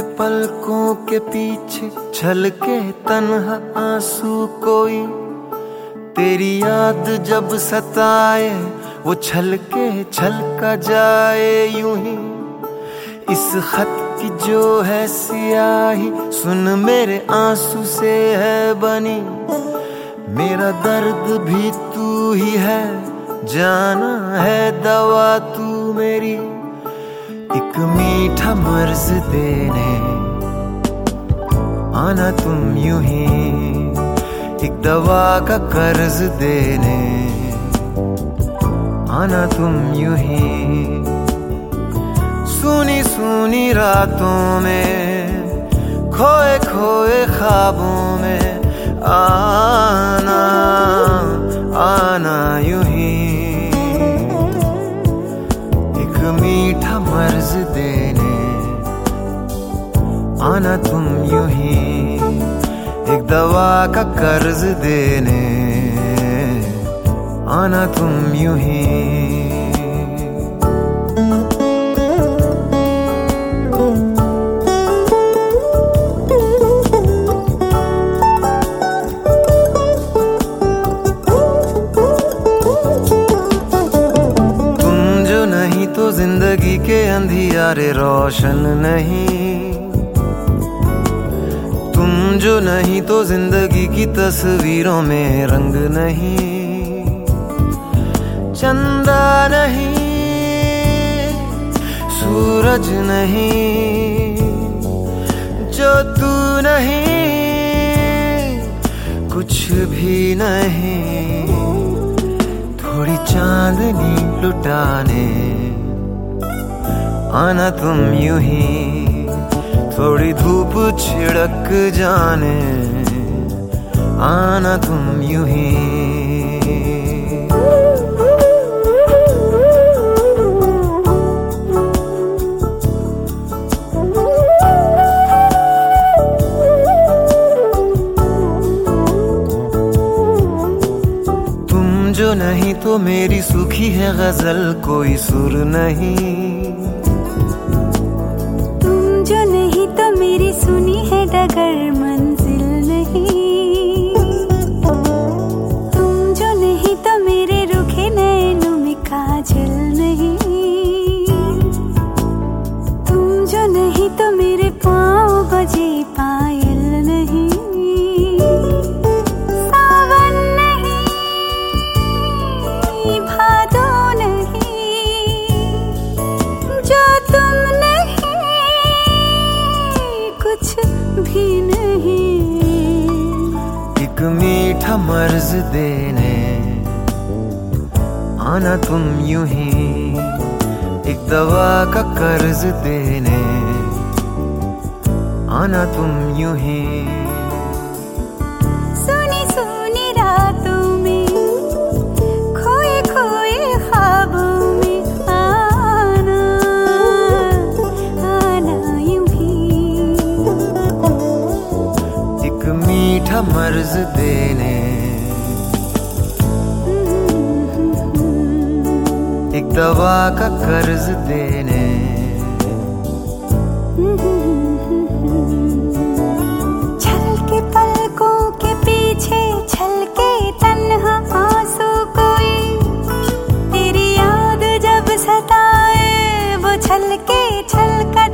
पलकों के पीछे छल के तनहा आँसू कोई। तेरी याद जब सताए, वो छल के छलका जाए यूँ ही। इस खत की जो है सियाही, सुन मेरे आँसू से है बनी। मेरा दर्द भी तू ही है, जाना है दवा तू मेरी। एक मीठा मर्ज देने। आना तुम यूँ ही, एक दवा का कर्ज देने। आना तुम यूँ ही, सुनी सुनी रातों में, खोए खोए ख्वाबों में आना आना तुम यू ही, एक दवा का कर्ज देने। आना तुम यूँ ही। तुम जो नहीं तो ज़िंदगी के अंधियारे रोशन नहीं। जो नहीं तो ज़िंदगी की तस्वीरों में रंग नहीं। चंदा नहीं, सूरज नहीं, जो तू नहीं, कुछ भी नहीं। थोड़ी चांदनी लुटाने, आना तुम यूँ ही। थोड़ी धूप छिड़क जाने, आना तुम यूँ ही। जो नहीं तो मेरी सुखी है गज़ल, कोई सुर नहीं। तो मेरी सुनी है डगर मंजिल नहीं। तुम जो नहीं तो मेरे रुखे नैनों में काजल नहीं। तुम जो नहीं तो मेरे भी नहीं। एक मीठा मर्ज देने आना तुम यूँ ही। एक दवा का कर्ज देने आना तुम यूँ ही। मर्ज देने। एक दवा का कर्ज देने। छल के पलकों के पीछे छल के तन्हा आँसू छल का